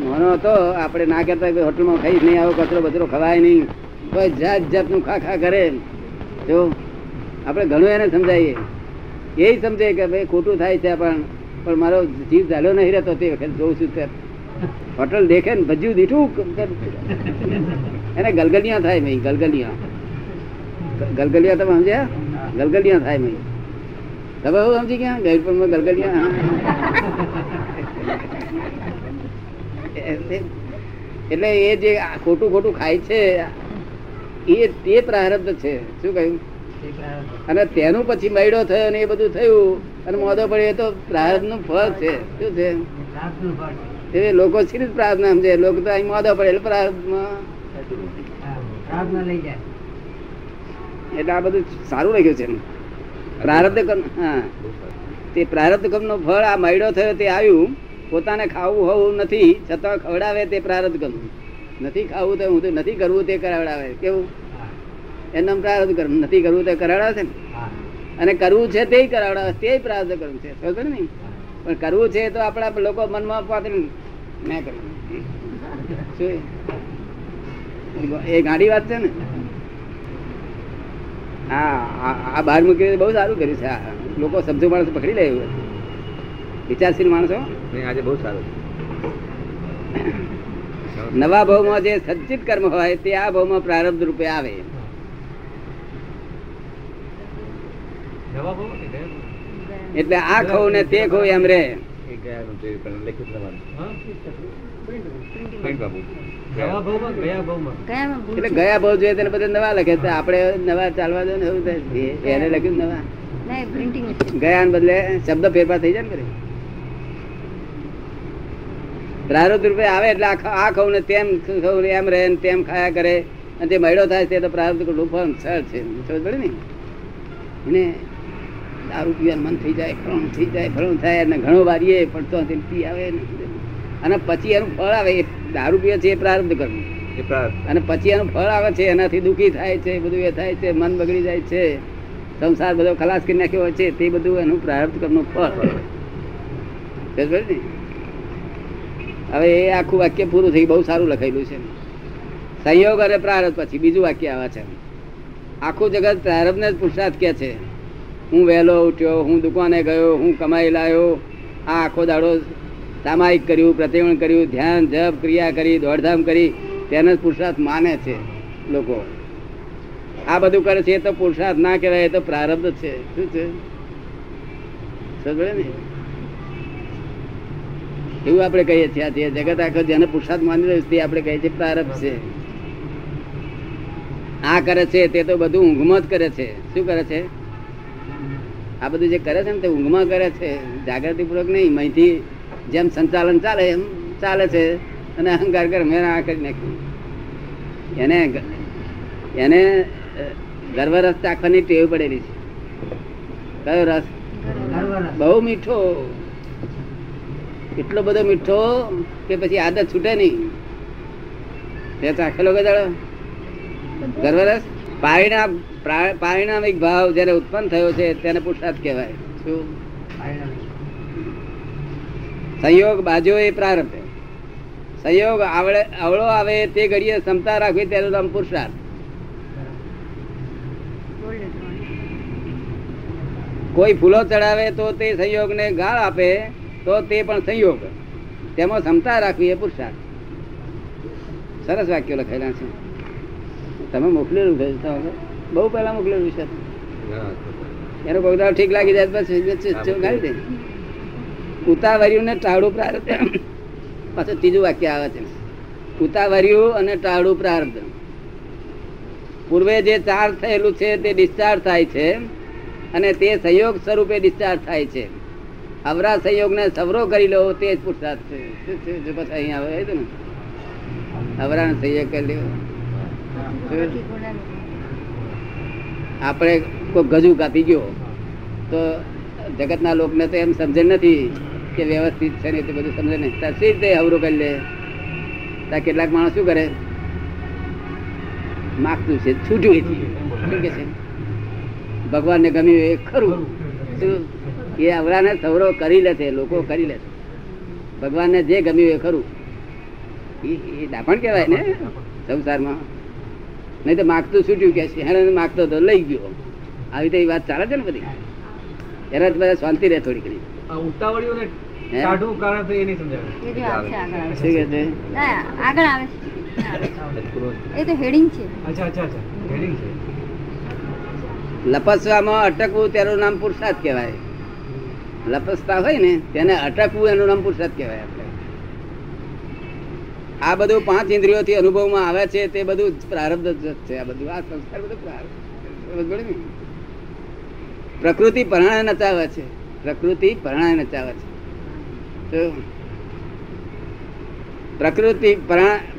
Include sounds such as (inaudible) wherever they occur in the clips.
નાનો હતો આપણે ના કરતા હોટલમાં ખાઈ નહીં આવો, કચરો બચરો ખવાય નહીં. કોઈ જાત જાતનું ખા ખા કરે. જો, આપણે ઘણું એને સમજાવીએ એ સમજે કે ભાઈ ખોટું થાય છે પણ પણ મારો જીવ ચાલ્યો નહીં રહેતો તે વખત જોઉં છું તે હોટલ દેખે ને ભજ્યું દીઠું એને ગલગલિયા થાય ભાઈ, ગલગલિયા. ગલગલિયા તમે સમજ્યા? ગલગલિયા થાય ભાઈ. તમે એવું સમજી ગયા? ગઈડપુરમાં ગલગલિયા? એટલે એ જે ખોટું ખોટું ખાય છે એ તે પ્રારબ્ધ છે. શું કહ્યું? અને તેનું પછી મૈડો થયો ને એ બધું થયું અને મોદો પડ્યો એ તો પ્રારબ્ધનું ફળ છે. શું છે? એ લોકો સિરીજ પ્રાર્થના સમજે લોકો તો અહીં મોદો પડે એટલે પ્રાર્થમાં એટલે આ બધું સારું લાગ્યું છે પ્રારબ્ધ હા. તે પ્રારબ્ધ કર્મ નો ફળ આ મૈડો થયો તે આવ્યું પોતાને ખાવું હોવું નથી છતાં ખવડાવે તે પ્રારબ્ધ કરવું. નથી ખાવું તો હું તો નથી કરવું તે કરાવડાવે. કેવું? એનું પ્રારબ્ધ કરવું નથી કરવું તે કરાવડાવે છે ને અને કરવું છે તે કરાવડાવે તે પ્રારબ્ધ કરવું છે. ખબર ને? પણ કરવું છે તો આપણા લોકો મનમાં પાત્ર મેં કરવું એ? ગાડી વાત છે ને? હા આ- બહાર મૂકી બહુ સારું કર્યું છે. લોકો સમજુ માણસ પકડી લે એવું. વિચારશીલ માણસો. આજે બહુ સારું. નવા ભાવમાં જે સચ્ચિત કર્મ હોય તે આ ભાવમાં પ્રારબ્ધ રૂપે આવે. એટલે આ ખવ ને તે ખવ એમ રે. તે એટલે ગયા ભાવ જોઈએ તેને બધા નવા લખે છે. આપણે નવા ચાલવા દો ને એવું એને લખ્યું નવા. ગયા બદલે શબ્દ ફેરફાર થઈ જાય ને કરી પ્રારબ્ધ રૂપે આવે એટલે આ ખવું ને તેમ ખવું એમ રહે ને તેમ ખાયા કરે. અને તે મહિડો થાય તે તો પ્રારબ્ધ ફળ સર છે. સમજ પડે ને? એને દારૂ પીવાનું મન થઈ જાય ફળું થઈ જાય ફળું થાય અને ઘણો વારીએ પડતો પી આવે અને પછી એનું ફળ આવે. એ દારૂ પીવે છે એ પ્રારબ્ધ કરવું. અને પછી એનું ફળ આવે છે એનાથી દુઃખી થાય છે બધું એ થાય છે મન બગડી જાય છે. સંસાર બધો ખલાસ કરી નાખ્યો હોય છે તે બધું એનું પ્રારબ્ધ કરનું ફળ. ને? હવે એ આખું વાક્ય પૂરું થઈ બહુ સારું લખેલું છે. સંયોગ અને પ્રારબ્ધ પછી બીજું વાક્ય આવે છે. આખું જગત પ્રારબ્ધને જ પુરુષાર્થ કે છે. હું વહેલો ઉઠ્યો, હું દુકાને ગયો, હું કમાઈ લાવ્યો આ આખો દાડો સામાયિક કર્યું પ્રતિબંધ કર્યું, ધ્યાન, જપ, ક્રિયા કરી, દોડધામ કરી. તેને જ પુરુષાર્થ માને છે લોકો. આ બધું કરે છે એ તો પુરુષાર્થ ના કહેવાય, એ તો પ્રારબ્ધ છે. શું છે? સમજ ને? એવું આપણે કહીએ છીએ. જે જગત આખો જેને પુરુષાર્થ માની રહ્યું તે આપણે કહીએ છીએ પ્રારબ્ધ છે. આ કરે છે તે તો બધું ઊંઘમાં જ કરે છે. શું કરે છે? આ બધું જે કરે છે ને તે ઊંઘમાં કરે છે. જાગૃતિપૂર્વક નહીં અહીંથી જેમ સંચાલન ચાલે એમ ચાલે છે. અને અહંકાર કર મેં આ કરી નાખ્યું. એને એને ગર્વ રસ ચાખવાની ટેવ પડેલી છે. કયો રસ? બહુ મીઠો. એટલો બધો મીઠો કે પછી આદત છૂટે નહીં. તે ચાખેલો ગજાડો ગર્વરસ પારિણામ પારિણામિક ભાવ જ્યારે ઉત્પન્ન થયો છે તેને પુરુષાર્થ કહેવાય. શું? સંયોગ બાજુ એ પ્રારંભે. સંયોગ આવડે અવળો આવે તે ઘડીએ ક્ષમતા રાખવી તેનું નામ પુરુષાર્થ કોઈ ફૂલો ચડાવે તો તે સંયોગને ગાળ આપે તો તે પણ સંયોગ. તેમાં ક્ષમતા રાખવી એ પુરુષાર્થ. સરસ વાક્યો લખેલા છે. તમે મોકલેલું બહુ પહેલા મોકલેલું છે. એનો કોઈ ઠીક લાગી જાય પછી ગાડી દે. ઉતાવર્યું ને ટાળું પ્રારબ્ધ. પાછું ત્રીજું વાક્ય આવે છે. ઉતાવર્યું અને ટાળું પ્રારબ્ધ. પૂર્વે જે ચાર્જ થયેલું છે તે ડિસ્ચાર્જ થાય છે અને તે સંયોગ સ્વરૂપે ડિસ્ચાર્જ થાય છે. અવરા સંયોગને સવરો કરી લો, તે જ પુરુષાર્થ છે. શું છે? જો પછી અહીં આવે ને? અવરાનો સંયોગ કરી લેવો આપણે કોઈ ગજુ કાપી ગયો, તો જગતના લોકને તો એમ સમજે નથી કે વ્યવસ્થિત છે ને તે બધું સમજે નહીં. ત્યાં સી રીતે અવરો કરી લે? ત્યાં કેટલાક માણસ શું કરે? માગતું છે છૂટ્યું છે. ભગવાનને ગમ્યું એ ખરું. શું? એ અવરાને સવરો કરી લે છે લોકો કરી લે છે. ભગવાનને જે ગમ્યું એ ખરું. એ દાપણ કહેવાય ને સંસારમાં. નહીં તો માગતું છૂટ્યું કે છે માગતો તો લઈ ગયો. આવી તો એ વાત ચાલે છે ને બધી? એના બધા શાંતિ રહે થોડી ઘણી. ઉતાવળીઓને હે? કારણ તો એ નહીં સમજાવે. એ જો આવશે આગળ આવે શું કહે છે? આગળ આવે છે. એ તો હેડિંગ છે. અચ્છા અચ્છા અચ્છા. હેડિંગ છે. લપસવામાં અટકવું તેનું નામ પુરુષાર્થ કહેવાય. લપસતા હોય ને, તેને અટકવું એનું નામ પુરુષાર્થ કહેવાય આપણે. આ બધું પાંચ ઇન્દ્રિયોથી અનુભવમાં આવે છે, તે બધું પ્રારબ્ધ છે, આ બધું. આ સંસ્કાર બધું પ્રારબ્ધ? પ્રકૃતિ પરણાય નચાવે છે. પ્રકૃતિ પરણાય નચાવે છે. પ્રકૃતિ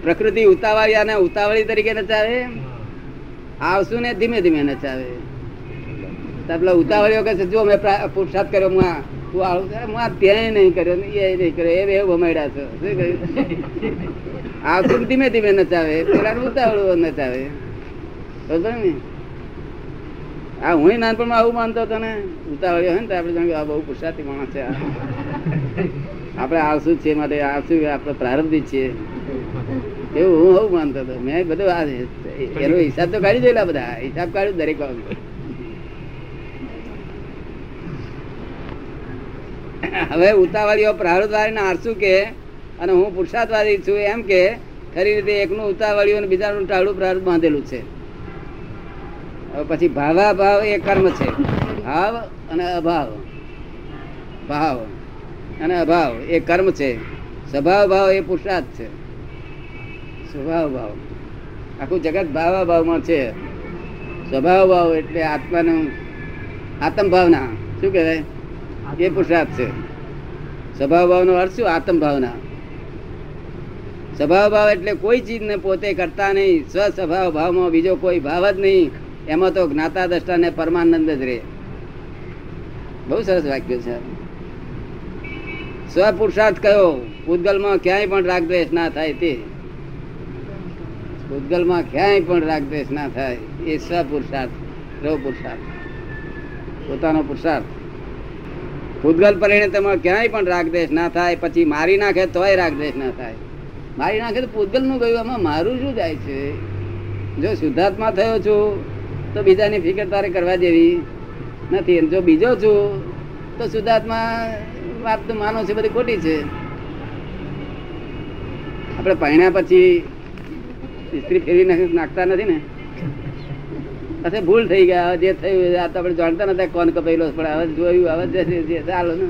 પ્રકૃતિ ઉતાવળી અને ઉતાવળી તરીકે નચાવે? આવશું ને ધીમે ધીમે નચાવે. પેલા ઉતાવળીઓ કહે છે, જો મેં પ્રા- પુરુષાર્થ કર્યો, હું આ છે. ધીમે ધીમે નચાવે પેલા ઉતાવળું નચાવે. બરોબર આ હું નાનપણમાં આવું માનતો હતો ને, ઉતાવળ્યો હોય ને તો આપણે જાણીએ આ બહુ પુરસાતી માણસ છે. આપણે જ છીએ માટે? આવશું આપણે પ્રારંભિક છે એવું હું હું માનતો હતો. મેં બધું આ એનો હિસાબ તો કાઢી દેલા બધા. હિસાબ કાઢ્યું દરેક બાબત હવે ઉતાવળીઓ પ્રારબ્ધવાળી આરસુ કે અને હું પુરુષાર્થવાદી છું એમ કે ખરી રીતે એકનું ઉતાવળીઓ અને બીજાનું ટાળું પ્રારબ્ધ બાંધેલું છે. પછી ભાવા ભાવ એ કર્મ છે. ભાવ અને અભાવ. ભાવ અને અભાવ એ કર્મ છે. સ્વભાવ ભાવ એ પુરુષાર્થ છે. સ્વભાવ ભાવ. આખું જગત ભાવા ભાવમાં છે. સ્વભાવ ભાવ એટલે આત્માનું આત્મ ભાવના શું કહેવાય? એ પુરુષાર્થ છે. સ્વભાવ ભાવનો અર્થ શું? આત્મ ભાવના સ્વભાવ ભાવ એટલે કોઈ ચીજને પોતે કરતા નહીં. સ્વ સ્વભાવ ભાવમાં બીજો કોઈ ભાવ જ નહીં. એમાં તો જ્ઞાતા, દ્રષ્ટા ને પરમાનંદ જ રહે. બહુ સરસ વાક્ય છે. સ્વપુરુષાર્થ કયો? પૂતગલમાં ક્યાંય પણ રાગ દ્વેષ ના થાય તે. પૂતગલમાં ક્યાંય પણ રાગ દ્વેષ ના થાય. એ સ્વપુરુષાર્થ સ્વ પુરુષાર્થ પોતાનો પુરુષાર્થ. પૂતગલ તમે ક્યાંય પણ રાગ દ્વેષ ના થાય, પછી મારી નાખે તોય રાગ દ્વેષ ના થાય. મારી નાખે તો ભૂતગલનું ગયું એમાં મારું શું જાય છે? જો શુદ્ધાત્મા થયો છું, તો બીજાની ફિકર તારે કરવા જેવી નથી. જો બીજો છું, તો શુદ્ધાત્મા વાત તો માનો છે, બધી ખોટી છે. આપણે પહેણ્યા પછી સ્ત્રી નાખ- નાખતા નથી ને? પછી ભૂલ થઈ ગયા જે થયું આપણે જાણતા નતા કોણ કપાયેલો પણ હવે જોયું, હવે જે ચાલો ને.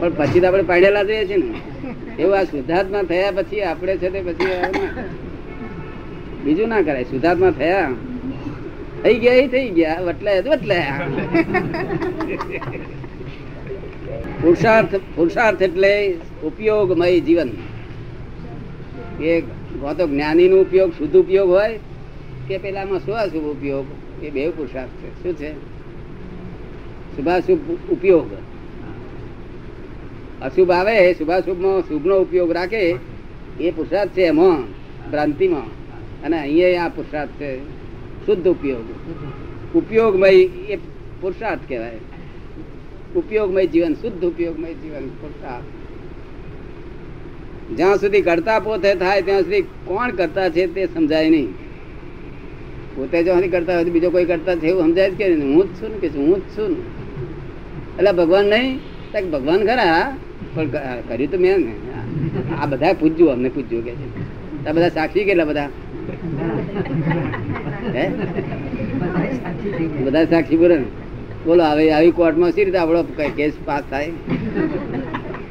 પણ પછી તો આપણે પાડેલા જઈએ છીએ ને. એવું આ શુદ્ધાત્મા થયા પછી આપણે છે તે પછી. બીજું ના કરાય, શુદ્ધાત્મા થયા. થઈ ગયા, એ થઈ ગયા, વટલાય વટલાયા. પુરુષાર્થ પુરુષાર્થ એટલે ઉપયોગમય જીવન. એ તો જ્ઞાની નો ઉપયોગ, શુદ્ધ ઉપયોગ હોય કે પેલામાં અશુભ ઉપયોગ? એ બે પુરુષાર્થ છે. શું છે? શુભાશુભ ઉપયોગ. અશુભ આવે, શુભાશુભમાં શુભનો ઉપયોગ રાખે, એ પુરુષાર્થ છે એમાં, ભ્રાંતિમાં. અને અહીંયા આ પુરુષાર્થ છે, શુદ્ધ ઉપયોગ. ઉપયોગમય એ પુરુષાર્થ કહેવાય. ઉપયોગમય જીવન, શુદ્ધ ઉપયોગમય જીવન, પુરુષાર્થ. જ્યાં સુધી કરતા પોતે થાય, ત્યાં સુધી કોણ કરતા છે તે સમજાય નહીં. પોતે જો સુધી કરતા હોય બીજો કોઈ કરતા છે એવું સમજાય કે. હું જ છું ને કે હું જ છું એટલે ભગવાન નહીં ભગવાન ખરા, પણ કર્યું તો મેં ને. આ બધા પૂછજો અમને પૂછજો કે આ બધા સાક્ષી કેટલા બધા? બધા સાક્ષી બોલે બોલો, હવે આવી કોર્ટમાં સી રીતે આપણો કેસ પાસ થાય?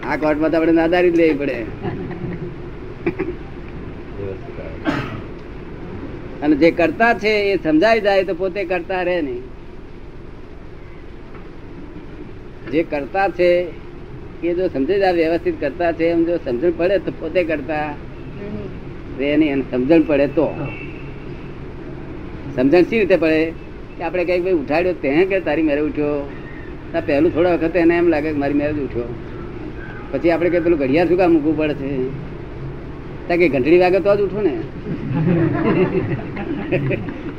આ કોર્ટમાં તો આપણે નાદારી જ લેવી પડે વ્યવસ્થિત આવે. અને જે કરતા છે એ સમજાઈ જાય તો પોતે કરતા રહે નહીં. જે કરતા છે એ જો સમજે જાય વ્યવસ્થિત કરતા છે, એમ જો સમજણ પડે તો પોતે કરતા રહે નહીં અને સમજણ પડે તો. સમજણ સી રીતે પડે? કે આપણે કંઈક ભાઈ ઉઠાડ્યો તે કે તારી મેરે ઉઠ્યો? તો પહેલું થોડા વખત એને એમ લાગે કે મારી મેરે ઉઠ્યો. પછી આપણે કઈ પેલું ઘડિયાળ શું કામ મૂકવું પડે છે? કે ઘંટડી વાગે તો જ ઉઠો ને.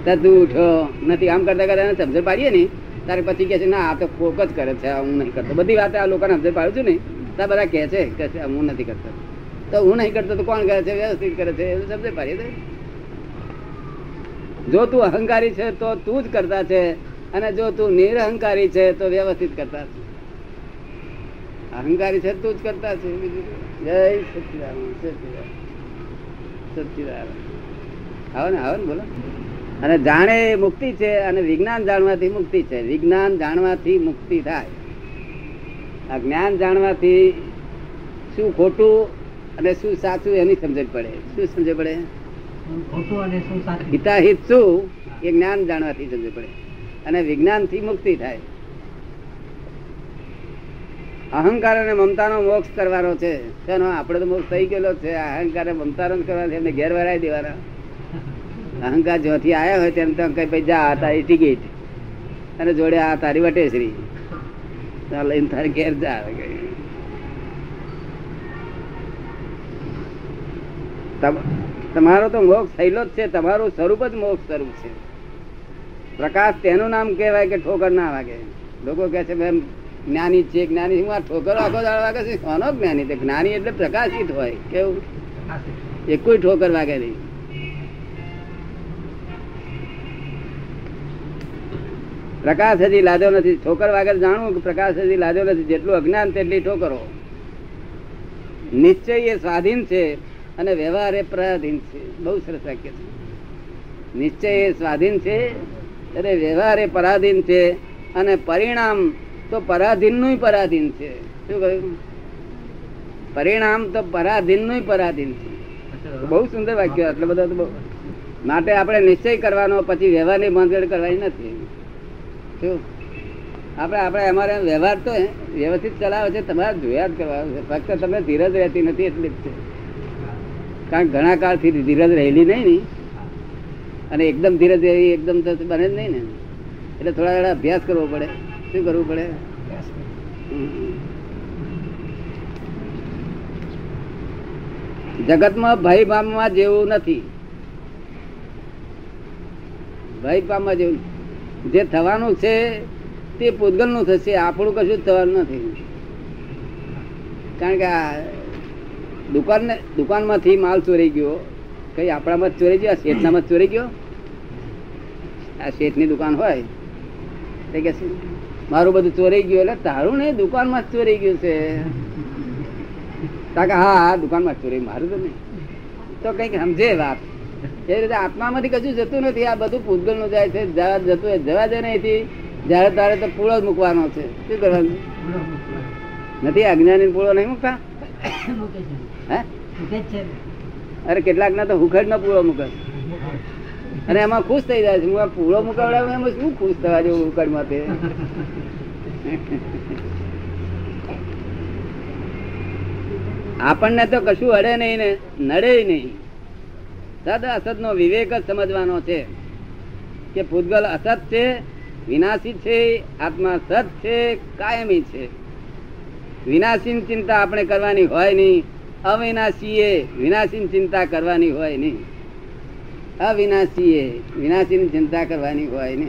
(laughs) તું ઉઠો. નથી આમ કરતા કરતા સમજણ પાડીએ ને તારે પછી કે છે ના આ તો કોક જ કરે છે હું નહીં કરતો. બધી વાત આ લોકોને સમજણ પાડું છું ને ત્યાં બધા કહે છે કે હું નથી કરતો. તો હું નહીં કરતો તો કોણ કરે છે વ્યવસ્થિત કરે છે એવું સમજણ પાડીએ. જો તું અહંકારી છે તો તું જ કરતા છે અને જો તું નિરહંકારી છે તો વ્યવસ્થિત કરતા છે. અહંકારી છે તું જ કરતા છે. જય સચિદાન સચિદાનંદ આવો. ને આવો ને બોલો. અને જાણે મુક્તિ છે અને વિજ્ઞાન જાણવાથી મુક્તિ છે. વિજ્ઞાન જાણવાથી મુક્તિ થાય. આ જ્ઞાન જાણવાથી શું ખોટું અને શું સાચું એની સમજણ પડે. શું સમજણ પડે? ખોટું અને શું સાચું? હિતાહિત શું? એ જ્ઞાન જાણવાથી સમજણ પડે. અને વિજ્ઞાનથી મુક્તિ થાય. અહંકાર અને મમતાનો મોક્ષ કરવાનો છે. શેનો? આપણે તો મોક્ષ થઈ ગયેલો છે. અહંકાર અને મમતાનો કરવાનો છે. એમને ઘેર વરાઈ દેવાના. અહંકાર જ્યાંથી આવ્યા હોય તેમ તો કઈ ભાઈ, જા તારી ટિકિટ. અને જોડે, આ તારી વટેશ્રી. લઈને તારે ઘેર જા તમારો તો મોક્ષ થયેલો જ છે. તમારું સ્વરૂપ જ મોક્ષ સ્વરૂપ છે. પ્રકાશ તેનું નામ કહેવાય કે ઠોકર ના વાગે. લોકો કહે છે, મેમ જ્ઞાની છે, જ્ઞાની હું આ ઠોકર આખો દાડો વાગે છે. કોનો જ્ઞાની? તે જ્ઞાની એટલે પ્રકાશિત હોય. કેવું? એ કોઈ ઠોકર વાગે નહીં. પ્રકાશ હજી લાદ્યો નથી. ઠોકર વાગે જાણવું કે પ્રકાશ હજી લાદ્યો નથી. જેટલું અજ્ઞાન તેટલી ઠોકરો. નિશ્ચય એ સ્વાધીન છે અને વ્યવહાર એ પરાધીન છે. બહુ સરસ વાક્ય છે. નિશ્ચય એ સ્વાધીન છે અને વ્યવહાર એ પરાધીન છે અને પરિણામ તો પરાધીનનું પરાધીન છે. શું કહ્યું? પરિણામ તો પરાધીનનું પરાધીન છે. બહુ સુંદર વાક્ય એટલે બધા તો બહુ. માટે આપણે નિશ્ચય કરવાનો પછી વ્યવહારની બાંધગડ કરવાની નથી. શું? આપણે આપણે અમારે વ્યવહાર તો વ્યવસ્થિત ચલાવે છે તમારે જોયા જ કરવાનું છે. ફક્ત તમને ધીરજ રહેતી નથી એટલી જ છે. કારણ ઘણા કાળથી ધીરજ રહેલી નહીં ને. અને એકદમ ધીરજ રહેવી એકદમ બને જ નહીં ને. એટલે થોડા થોડા અભ્યાસ કરવો પડે. શું કરવું પડે? જગતમાં ભય પામવા જેવું નથી. ભય પામવા જેવું જે થવાનું છે તે પૂતગલનું થશે. આપણું કશું જ થવાનું નથી. કારણ કે આ દુકાન દુકાનમાંથી માલ ચોરી ગયો. કઈ આપણામાં જ ચોરી ગયો? આ શેઠનામાં જ ચોરી ગયો? આ શેઠની દુકાન હોય. તે કે મારું બધું ચોરી ગયું એટલે તારું ને દુકાનમાં જ ચોરી ગયું છે. કાકા હા હા દુકાનમાં જ ચોરી મારું તો નહીં. તો કંઈક સમજે વાત એ રીતે આત્મામાંથી કશું જતું નથી આ બધું પૂતગલનું જાય છે જવા જતું જવા દે નહીં જયારે તારે તો પૂળો જ મૂકવાનો છે. શું કરવાનું? નથી અજ્ઞાની પૂળો નહીં મૂકતા? હે? અરે કેટલાક ના તો હુખડ નો પૂળો મૂકે અને એમાં ખુશ થઈ જાય હું પૂળો મુકાવડાવું એમાં શું ખુશ થવા જેવું હુખડમાં આપણને તો કશું અડે નહીં ને, નડે નહીં. સદ અસદ નો વિવેક જ સમજવાનો છે કે ભૂતગલ અસત છે, વિનાશી છે, આત્મા સત છે, કાયમી છે. વિનાશી ચિંતા આપણે કરવાની હોય નહીં, અવિનાશીએ વિનાશી ચિંતા કરવાની હોય નહીં. અવિનાશીએ વિનાશી ચિંતા કરવાની હોય ને.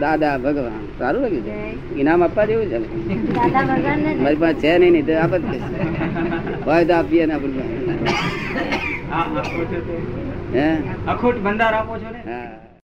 દાદા ભગવાન. સારું લાગ્યું છે? ઇનામ આપવા જેવું છે? ને? ને મારી પાસે છે નહીં નહીં તો આપત. હોય તો આપીએ ને આપણે હે અખોટ બંધાર આપો છો ને? હા.